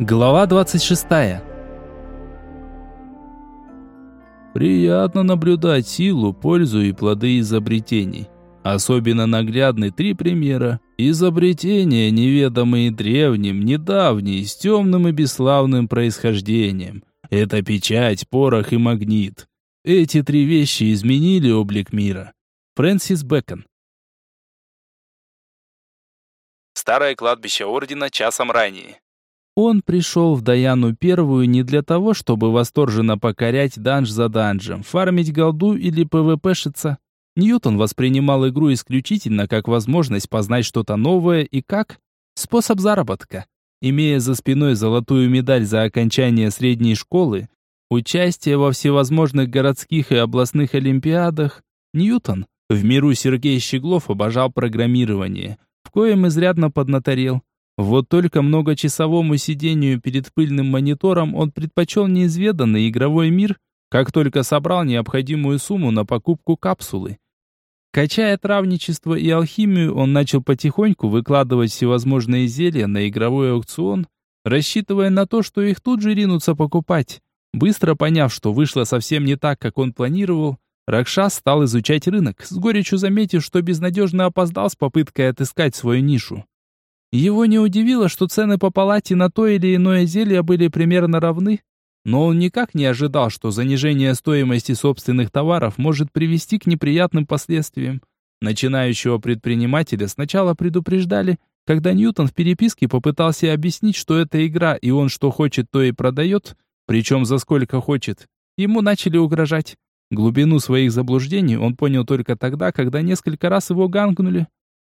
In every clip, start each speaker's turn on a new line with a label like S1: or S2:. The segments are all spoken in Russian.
S1: Глава 26.
S2: Приятно наблюдать силу, пользу и плоды изобретений. Особенно наглядны три примера. Изобретения, неведомые древним, недавние, с темным и бесславным происхождением. Это печать, порох и магнит. Эти три вещи изменили облик мира. Фрэнсис Бэкон.
S1: Старое кладбище Ордена часом ранее.
S2: Он пришел в Даяну Первую не для того, чтобы восторженно покорять данж за данжем, фармить голду или ПВПшиться. Ньютон воспринимал игру исключительно как возможность познать что-то новое и как способ заработка. Имея за спиной золотую медаль за окончание средней школы, участие во всевозможных городских и областных олимпиадах, Ньютон, в миру Сергей Щеглов обожал программирование, в коем изрядно поднаторел. Вот только многочасовому сидению перед пыльным монитором он предпочел неизведанный игровой мир, как только собрал необходимую сумму на покупку капсулы. Качая травничество и алхимию, он начал потихоньку выкладывать всевозможные зелья на игровой аукцион, рассчитывая на то, что их тут же ринутся покупать. Быстро поняв, что вышло совсем не так, как он планировал, Ракшас стал изучать рынок, с горечью заметив, что безнадежно опоздал с попыткой отыскать свою нишу. Его не удивило, что цены по палате на то или иное зелье были примерно равны, но он никак не ожидал, что занижение стоимости собственных товаров может привести к неприятным последствиям. Начинающего предпринимателя сначала предупреждали, когда Ньютон в переписке попытался объяснить, что это игра, и он что хочет, то и продает, причем за сколько хочет. Ему начали угрожать. Глубину своих заблуждений он понял только тогда, когда несколько раз его гангнули.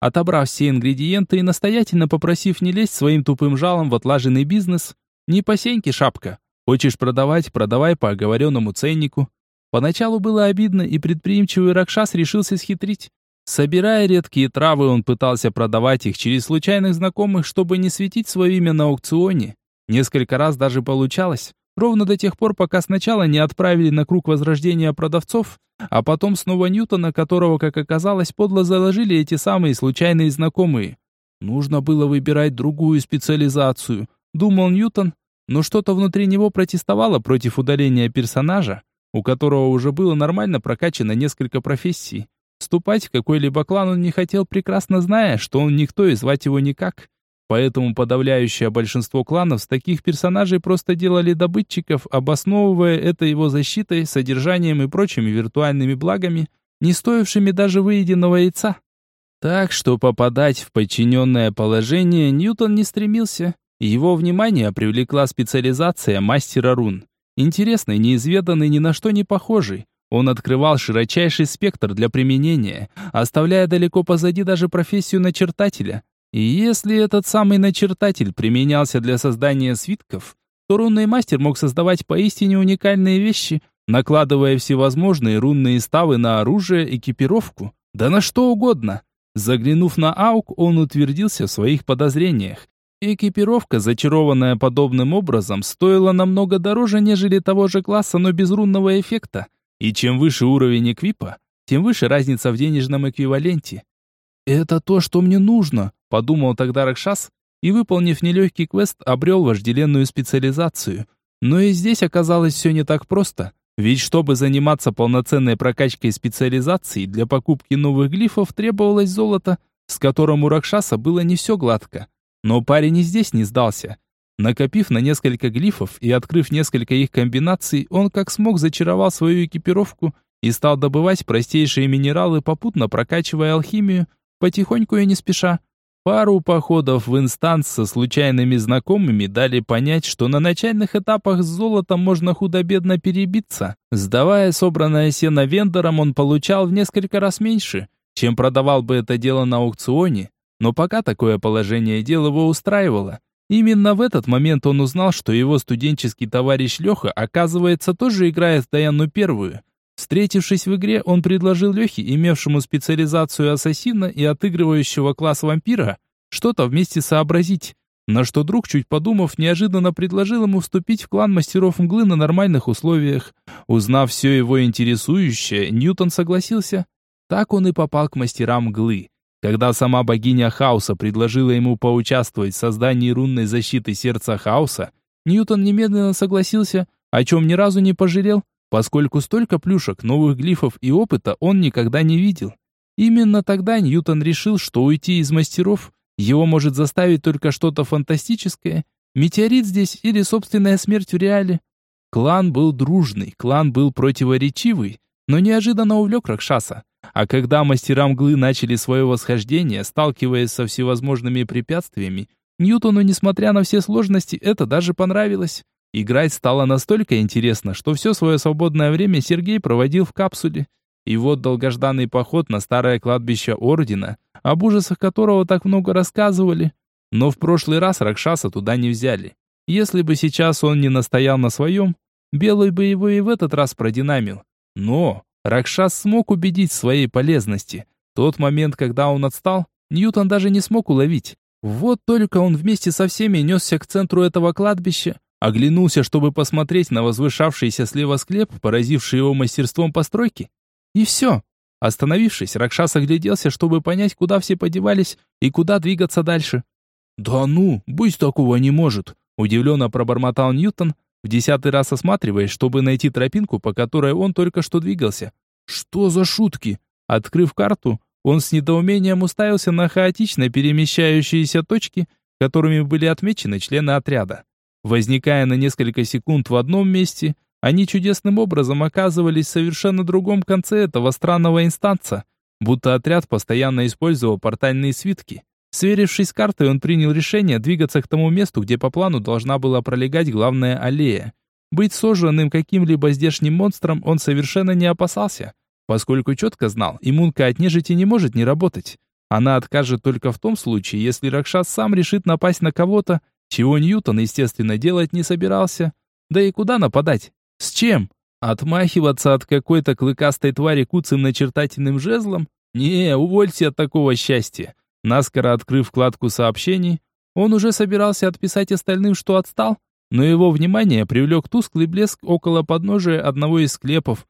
S2: Отобрав все ингредиенты и настоятельно попросив не лезть своим тупым жалом в отлаженный бизнес, не по сеньке шапка. Хочешь продавать, продавай по оговоренному ценнику. Поначалу было обидно, и предприимчивый Ракшас решился схитрить. Собирая редкие травы, он пытался продавать их через случайных знакомых, чтобы не светить свое имя на аукционе. Несколько раз даже получалось. Ровно до тех пор, пока сначала не отправили на круг возрождения продавцов, а потом снова Ньютона, которого, как оказалось, подло заложили эти самые случайные знакомые. Нужно было выбирать другую специализацию, думал Ньютон, но что-то внутри него протестовало против удаления персонажа, у которого уже было нормально прокачано несколько профессий. Вступать в какой-либо клан он не хотел, прекрасно зная, что он никто и звать его никак. Поэтому подавляющее большинство кланов с таких персонажей просто делали добытчиков, обосновывая это его защитой, содержанием и прочими виртуальными благами, не стоившими даже выеденного яйца. Так что попадать в подчиненное положение Ньютон не стремился. Его внимание привлекла специализация мастера рун. Интересный, неизведанный, ни на что не похожий. Он открывал широчайший спектр для применения, оставляя далеко позади даже профессию начертателя – и если этот самый начертатель применялся для создания свитков, то рунный мастер мог создавать поистине уникальные вещи, накладывая всевозможные рунные ставы на оружие, экипировку, да на что угодно. Заглянув на аук, он утвердился в своих подозрениях. Экипировка, зачарованная подобным образом, стоила намного дороже, нежели того же класса, но без рунного эффекта. И чем выше уровень эквипа, тем выше разница в денежном эквиваленте. «Это то, что мне нужно», Подумал тогда Ракшас и, выполнив нелегкий квест, обрел вожделенную специализацию. Но и здесь оказалось все не так просто. Ведь чтобы заниматься полноценной прокачкой специализации, для покупки новых глифов требовалось золото, с которым у Ракшаса было не все гладко. Но парень и здесь не сдался. Накопив на несколько глифов и открыв несколько их комбинаций, он как смог зачаровал свою экипировку и стал добывать простейшие минералы, попутно прокачивая алхимию, потихоньку и не спеша. Пару походов в инстанс со случайными знакомыми дали понять, что на начальных этапах с золотом можно худо-бедно перебиться. Сдавая собранное сено вендорам, он получал в несколько раз меньше, чем продавал бы это дело на аукционе. Но пока такое положение дел его устраивало. Именно в этот момент он узнал, что его студенческий товарищ Леха, оказывается, тоже играет в Даяну Первую. Встретившись в игре, он предложил Лехе, имевшему специализацию ассасина и отыгрывающего класс вампира, что-то вместе сообразить. На что друг, чуть подумав, неожиданно предложил ему вступить в клан мастеров мглы на нормальных условиях. Узнав все его интересующее, Ньютон согласился. Так он и попал к мастерам мглы. Когда сама богиня хаоса предложила ему поучаствовать в создании рунной защиты сердца хаоса, Ньютон немедленно согласился, о чем ни разу не пожалел, поскольку столько плюшек, новых глифов и опыта он никогда не видел. Именно тогда Ньютон решил, что уйти из мастеров его может заставить только что-то фантастическое, метеорит здесь или собственная смерть в реале. Клан был дружный, клан был противоречивый, но неожиданно увлек Ракшаса. А когда мастера мглы начали свое восхождение, сталкиваясь со всевозможными препятствиями, Ньютону, несмотря на все сложности, это даже понравилось. Играть стало настолько интересно, что все свое свободное время Сергей проводил в капсуле. И вот долгожданный поход на старое кладбище Ордена, об ужасах которого так много рассказывали. Но в прошлый раз Ракшаса туда не взяли. Если бы сейчас он не настоял на своем, Белый бы его и в этот раз продинамил. Но Ракшас смог убедить в своей полезности. Тот момент, когда он отстал, Ньютон даже не смог уловить. Вот только он вместе со всеми несся к центру этого кладбища, Оглянулся, чтобы посмотреть на возвышавшийся слева склеп, поразивший его мастерством постройки. И все. Остановившись, Ракшас огляделся, чтобы понять, куда все подевались и куда двигаться дальше. «Да ну, быть такого не может!» Удивленно пробормотал Ньютон, в десятый раз осматриваясь, чтобы найти тропинку, по которой он только что двигался. «Что за шутки?» Открыв карту, он с недоумением уставился на хаотично перемещающиеся точки, которыми были отмечены члены отряда. Возникая на несколько секунд в одном месте, они чудесным образом оказывались в совершенно другом конце этого странного инстанца, будто отряд постоянно использовал портальные свитки. Сверившись с картой, он принял решение двигаться к тому месту, где по плану должна была пролегать главная аллея. Быть сожранным каким-либо здешним монстром он совершенно не опасался, поскольку четко знал, иммунка от нежити не может не работать. Она откажет только в том случае, если Ракшас сам решит напасть на кого-то, чего Ньютон, естественно, делать не собирался. Да и куда нападать? С чем? Отмахиваться от какой-то клыкастой твари куцым начертательным жезлом? Не, увольте от такого счастья. Наскоро открыв вкладку сообщений, он уже собирался отписать остальным, что отстал, но его внимание привлек тусклый блеск около подножия одного из склепов.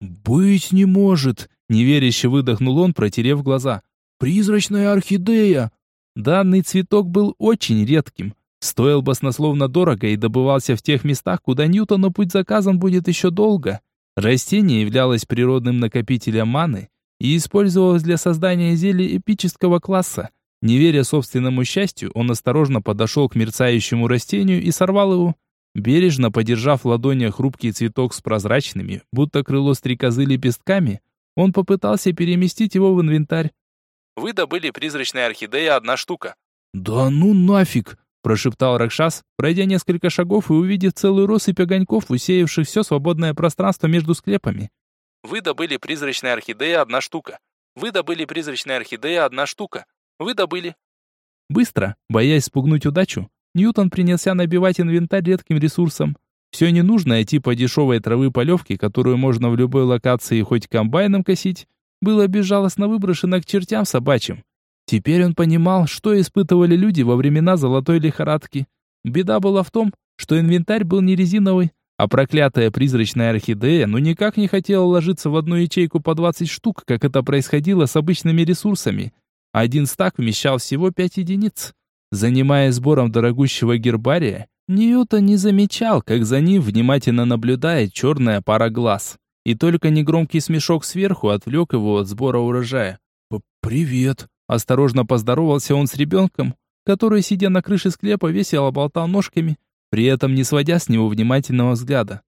S2: «Быть не может!» — неверяще выдохнул он, протерев глаза. «Призрачная орхидея!» Данный цветок был очень редким, Стоил баснословно дорого и добывался в тех местах, куда Ньютону путь заказан будет еще долго. Растение являлось природным накопителем маны и использовалось для создания зелий эпического класса. Не веря собственному счастью, он осторожно подошел к мерцающему растению и сорвал его. Бережно подержав в ладонях хрупкий цветок с прозрачными, будто крыло стрекозы лепестками, он попытался переместить его в инвентарь.
S1: Вы добыли призрачная орхидея одна штука.
S2: «Да ну нафиг!» Прошептал Ракшас, пройдя несколько шагов и увидев целую россыпь огоньков, усеявших все свободное пространство между склепами.
S1: Вы добыли призрачная орхидея одна штука. Вы добыли призрачная орхидея одна штука. Вы добыли.
S2: Быстро, боясь спугнуть удачу, Ньютон принялся набивать инвентарь редким ресурсом. Все ненужное типа дешевой травы полевки, которую можно в любой локации хоть комбайном косить, было безжалостно выброшено к чертям собачьим. Теперь он понимал, что испытывали люди во времена золотой лихорадки. Беда была в том, что инвентарь был не резиновый, а проклятая призрачная орхидея ну никак не хотела ложиться в одну ячейку по 20 штук, как это происходило с обычными ресурсами. Один стак вмещал всего 5 единиц. Занимаясь сбором дорогущего гербария, Ньютон не замечал, как за ним внимательно наблюдает черная пара глаз. И только негромкий смешок сверху отвлек его от сбора урожая. «Привет!» Осторожно поздоровался он с ребенком, который, сидя на крыше склепа, весело болтал ножками, при этом не сводя с него внимательного взгляда.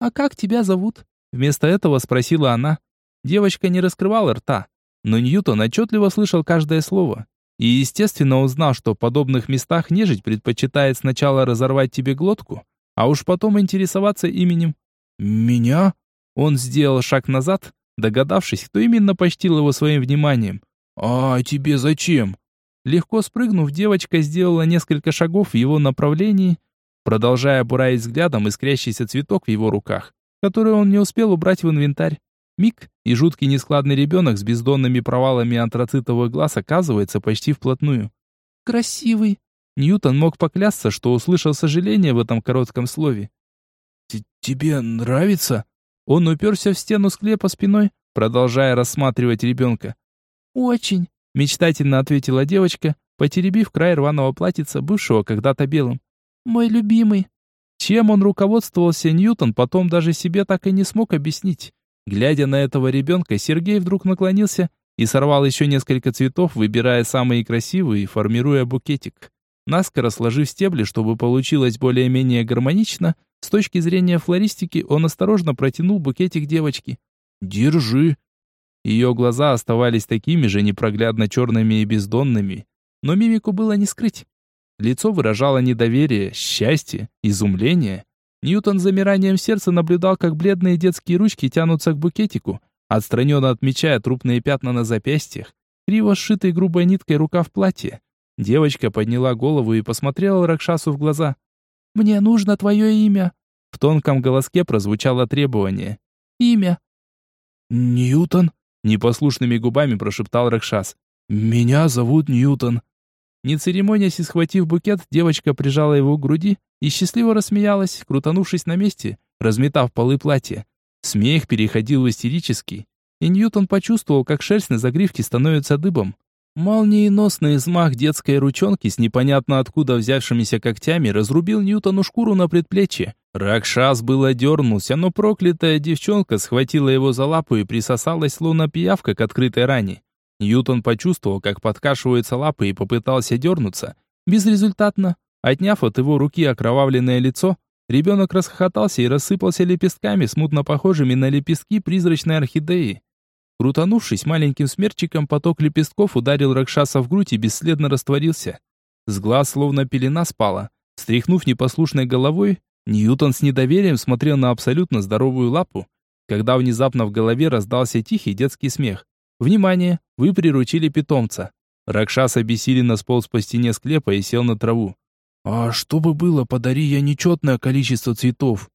S2: «А как тебя зовут?» Вместо этого спросила она. Девочка не раскрывала рта, но Ньютон отчетливо слышал каждое слово. И, естественно, узнал, что в подобных местах нежить предпочитает сначала разорвать тебе глотку, а уж потом интересоваться именем. «Меня?» Он сделал шаг назад, догадавшись, кто именно почтил его своим вниманием. «А тебе зачем?» Легко спрыгнув, девочка сделала несколько шагов в его направлении, продолжая буравить взглядом искрящийся цветок в его руках, который он не успел убрать в инвентарь. Миг, и жуткий нескладный ребенок с бездонными провалами антрацитовых глаз оказывается почти вплотную. «Красивый!» Ньютон мог поклясться, что услышал сожаление в этом коротком слове. «Тебе нравится?» Он уперся в стену склепа спиной, продолжая рассматривать ребенка. «Очень», мечтательно ответила девочка, потеребив край рваного платьица, бывшего когда-то белым. Мой любимый. Чем он руководствовался Ньютон, потом даже себе так и не смог объяснить. Глядя на этого ребенка, Сергей вдруг наклонился и сорвал еще несколько цветов, выбирая самые красивые и формируя букетик. Наскоро сложив стебли, чтобы получилось более-менее гармонично, с точки зрения флористики он осторожно протянул букетик девочке. «Держи!» Ее глаза оставались такими же непроглядно черными и бездонными, но мимику было не скрыть. Лицо выражало недоверие, счастье, изумление. Ньютон с замиранием сердца наблюдал, как бледные детские ручки тянутся к букетику, отстраненно отмечая трупные пятна на запястьях, криво сшитый грубой ниткой рукав платья. Девочка подняла голову и посмотрела Ракшасу в глаза. «Мне нужно твое имя!» В тонком голоске прозвучало требование. «Имя!» «Ньютон!» Непослушными губами прошептал Ракшас. «Меня зовут Ньютон». Не церемонясь и схватив букет, девочка прижала его к груди и счастливо рассмеялась, крутанувшись на месте, разметав полы платья. Смех переходил в истерический, и Ньютон почувствовал, как шерсть на загривке становится дыбом. Молниеносный взмах детской ручонки с непонятно откуда взявшимися когтями разрубил Ньютону шкуру на предплечье. Ракшас было дернулся, но проклятая девчонка схватила его за лапу и присосалась, словно пиявка к открытой ране. Ньютон почувствовал, как подкашиваются лапы и попытался дернуться. Безрезультатно. Отняв от его руки окровавленное лицо, ребенок расхохотался и рассыпался лепестками, смутно похожими на лепестки призрачной орхидеи. Крутанувшись маленьким смерчиком, поток лепестков ударил Ракшаса в грудь и бесследно растворился. С глаз словно пелена спала. Стряхнув непослушной головой, Ньютон с недоверием смотрел на абсолютно здоровую лапу, когда внезапно в голове раздался тихий детский смех. «Внимание! Вы приручили питомца!» Ракшас обессиленно сполз по стене склепа и сел на траву. «А что бы было, подари я нечетное количество цветов?»